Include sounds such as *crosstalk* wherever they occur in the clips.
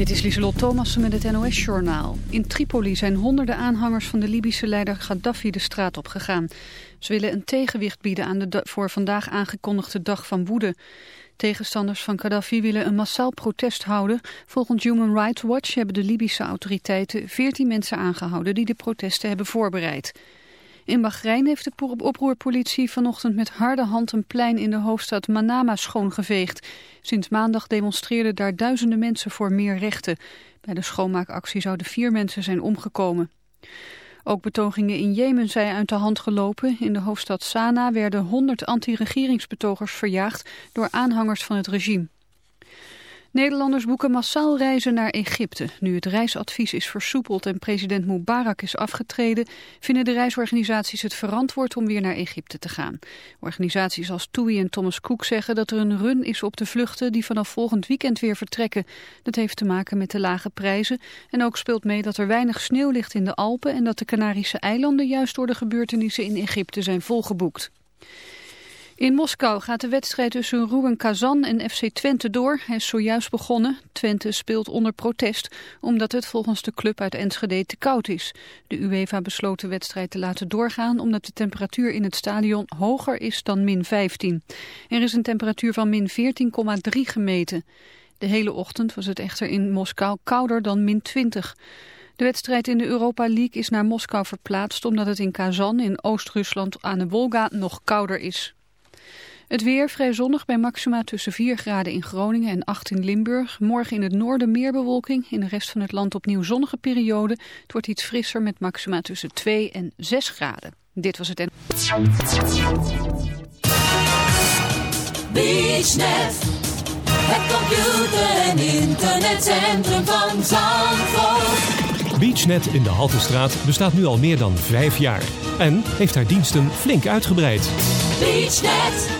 Dit is Lieselot Thomassen met het NOS-journaal. In Tripoli zijn honderden aanhangers van de Libische leider Gaddafi de straat op gegaan. Ze willen een tegenwicht bieden aan de voor vandaag aangekondigde dag van woede. Tegenstanders van Gaddafi willen een massaal protest houden. Volgens Human Rights Watch hebben de Libische autoriteiten 14 mensen aangehouden die de protesten hebben voorbereid. In Bahrein heeft de oproerpolitie vanochtend met harde hand een plein in de hoofdstad Manama schoongeveegd. Sinds maandag demonstreerden daar duizenden mensen voor meer rechten. Bij de schoonmaakactie zouden vier mensen zijn omgekomen. Ook betogingen in Jemen zijn uit de hand gelopen. In de hoofdstad Sanaa werden 100 anti-regeringsbetogers verjaagd door aanhangers van het regime. Nederlanders boeken massaal reizen naar Egypte. Nu het reisadvies is versoepeld en president Mubarak is afgetreden... vinden de reisorganisaties het verantwoord om weer naar Egypte te gaan. Organisaties als TUI en Thomas Cook zeggen dat er een run is op de vluchten... die vanaf volgend weekend weer vertrekken. Dat heeft te maken met de lage prijzen. En ook speelt mee dat er weinig sneeuw ligt in de Alpen... en dat de Canarische eilanden juist door de gebeurtenissen in Egypte zijn volgeboekt. In Moskou gaat de wedstrijd tussen Ruben Kazan en FC Twente door. Hij is zojuist begonnen. Twente speelt onder protest, omdat het volgens de club uit Enschede te koud is. De UEFA besloot de wedstrijd te laten doorgaan, omdat de temperatuur in het stadion hoger is dan min 15. Er is een temperatuur van min 14,3 gemeten. De hele ochtend was het echter in Moskou kouder dan min 20. De wedstrijd in de Europa League is naar Moskou verplaatst omdat het in Kazan in Oost-Rusland aan de Wolga nog kouder is. Het weer vrij zonnig bij maxima tussen 4 graden in Groningen en 8 in Limburg. Morgen in het noorden meer bewolking. In de rest van het land opnieuw zonnige periode. Het wordt iets frisser met maxima tussen 2 en 6 graden. Dit was het en... BeachNet. Het computer- en internetcentrum van Zandvoort. BeachNet in de Haltestraat bestaat nu al meer dan vijf jaar. En heeft haar diensten flink uitgebreid. BeachNet.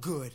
good.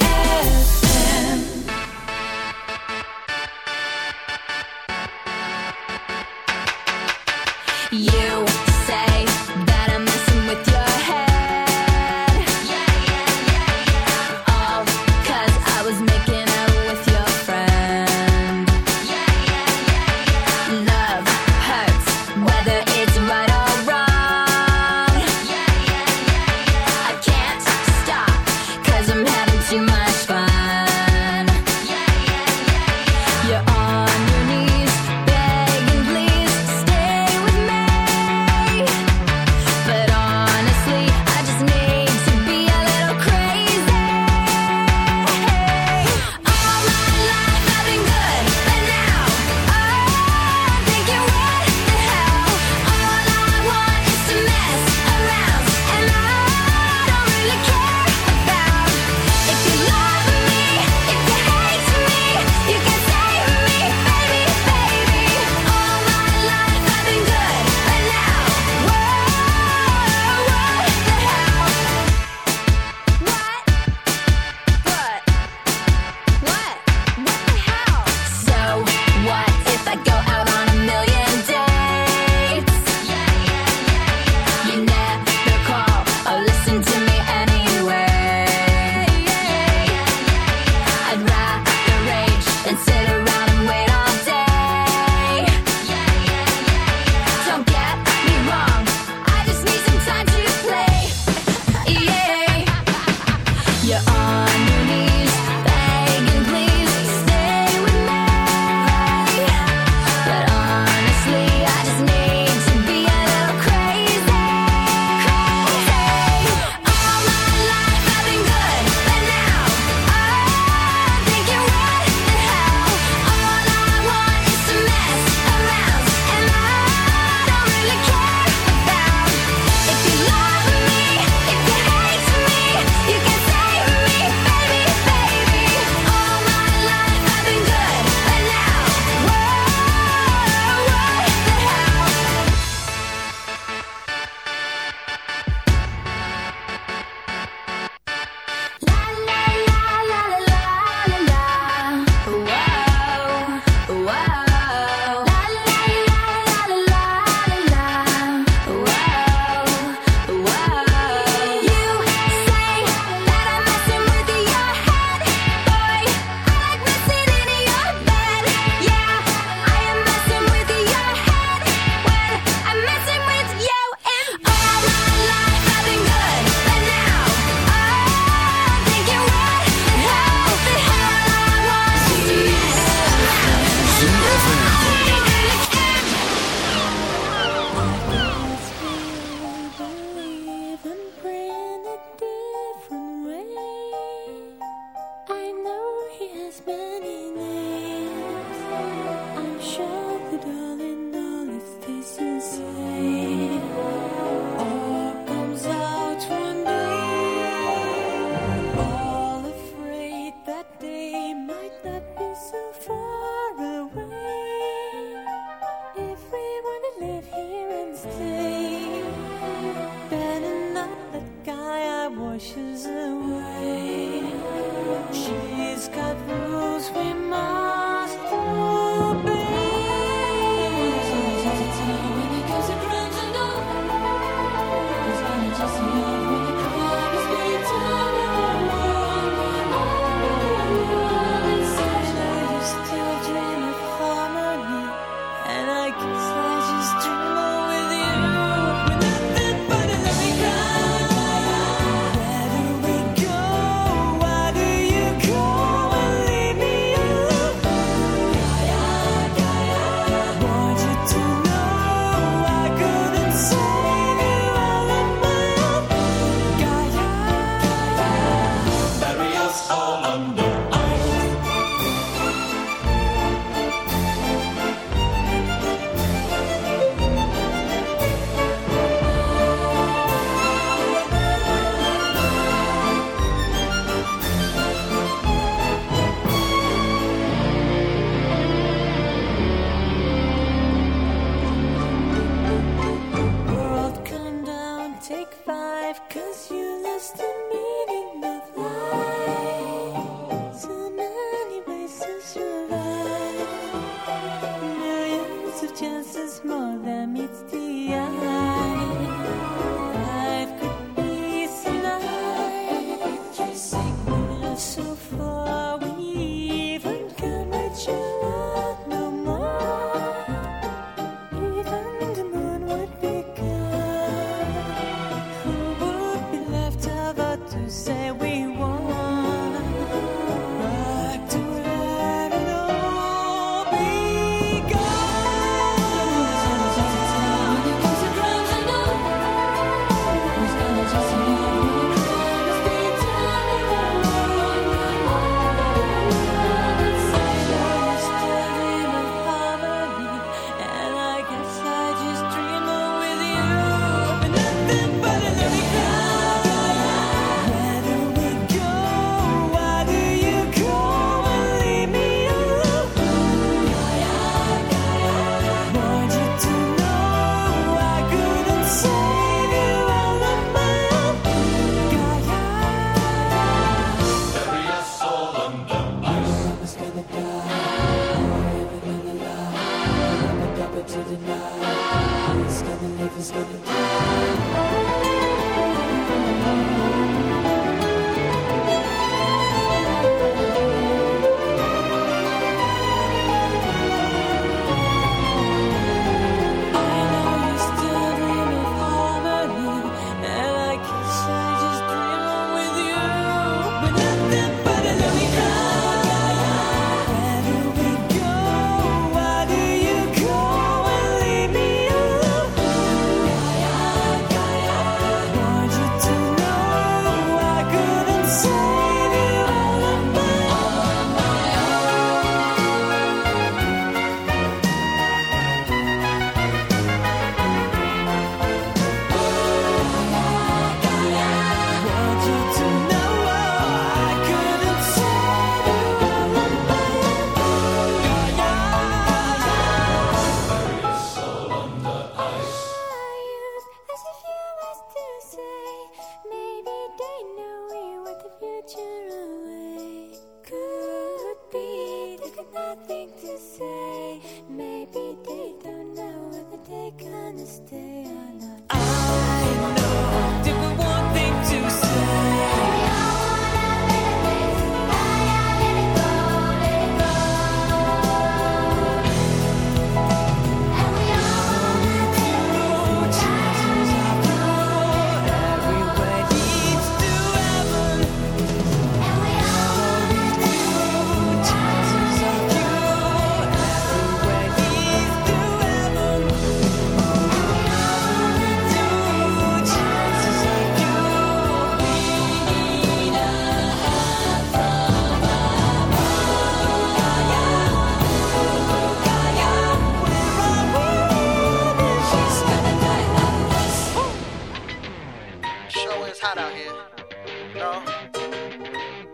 No,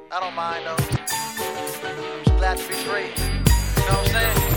I don't mind though. I'm just glad to be free. You know what I'm saying?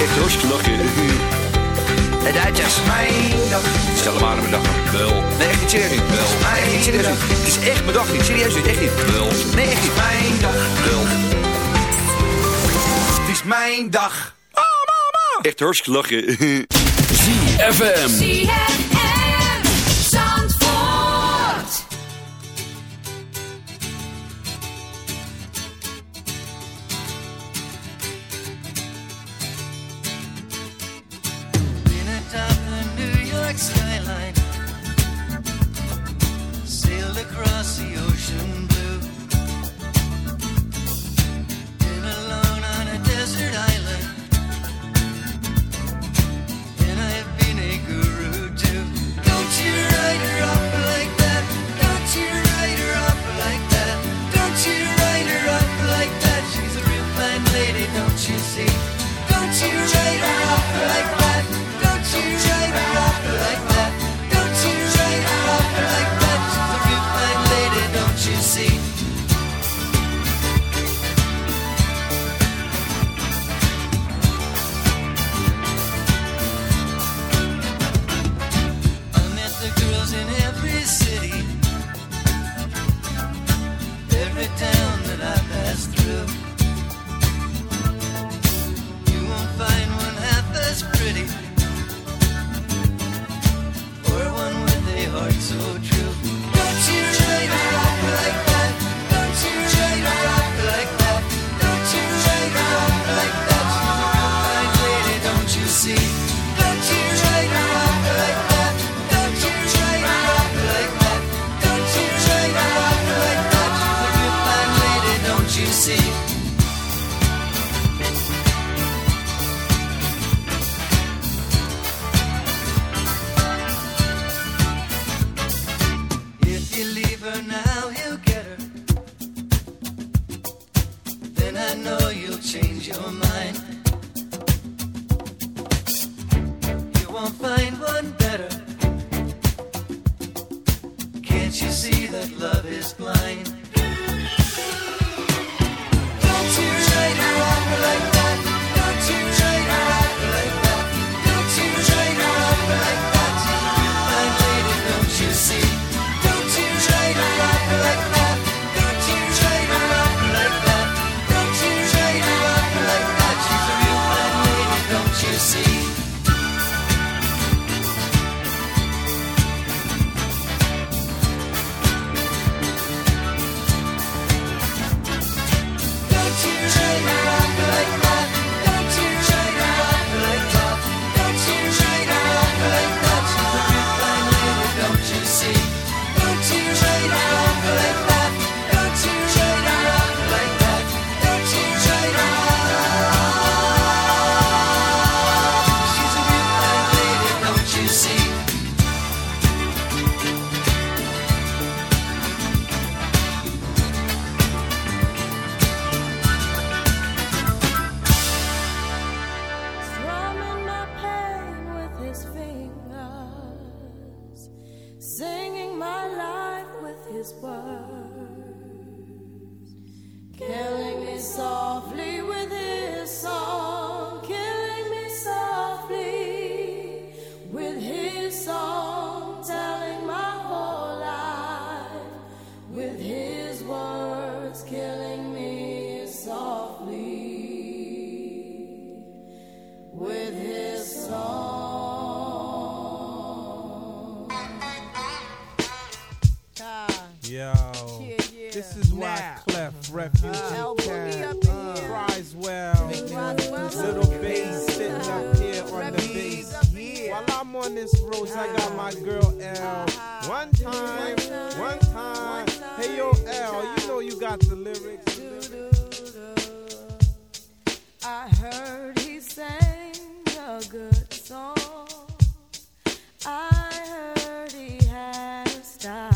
echt hartstikke lachen. Het is mijn dag. Stel hem aan mijn dag. Wel. Nee, echt niet serieus. Wel. Nee, echt niet serieus niet. is echt mijn dag niet. Serieus. Echt. Wel. Nee, echt. Mijn dag. Het is mijn dag. Oh, mama. Echt hartstikke lachen. *laughs* ZFM. Can't you see that love is blind? This is why now. Clef, mm-hmm. refugee uh, town, uh, Roswell, little bass sitting up uh-huh. here on the bass. While I'm on this road, I got my uh-huh. girl L. Uh-huh. One time, one time. Hey yo L, you know you got the lyrics. I heard he sang a good song. I heard he had a style.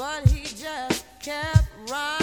but he just kept right.